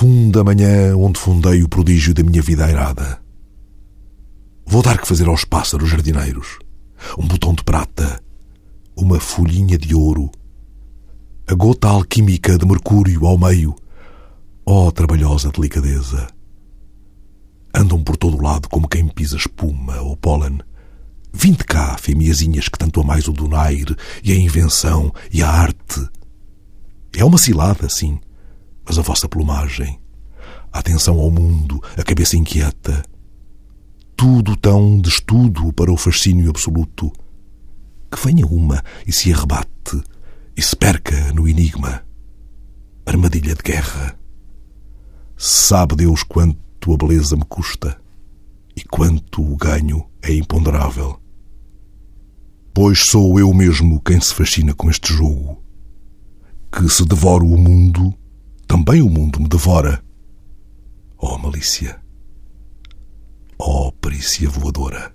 funda manhã onde fundei o prodígio da minha vida airada. Vou dar que fazer aos pássaros jardineiros um botão de prata, uma folhinha de ouro, a gota alquímica de mercúrio ao meio. Oh, trabalhosa delicadeza! Andam por todo o lado como quem pisa espuma ou pólen. Vinde cá, fêmeazinhas que tanto amais o donaire e a invenção e a arte. É uma cilada, sim, mas a vossa plumagem, a atenção ao mundo, a cabeça inquieta, tudo tão de estudo para o fascínio absoluto. Que venha uma e se arrebate e se perca no enigma. Armadilha de guerra. Sabe Deus quanto a beleza me custa e quanto o ganho é imponderável. Pois sou eu mesmo quem se fascina com este jogo. Que se devoro o mundo, também o mundo me devora. Oh, malícia! Oh, perícia voadora!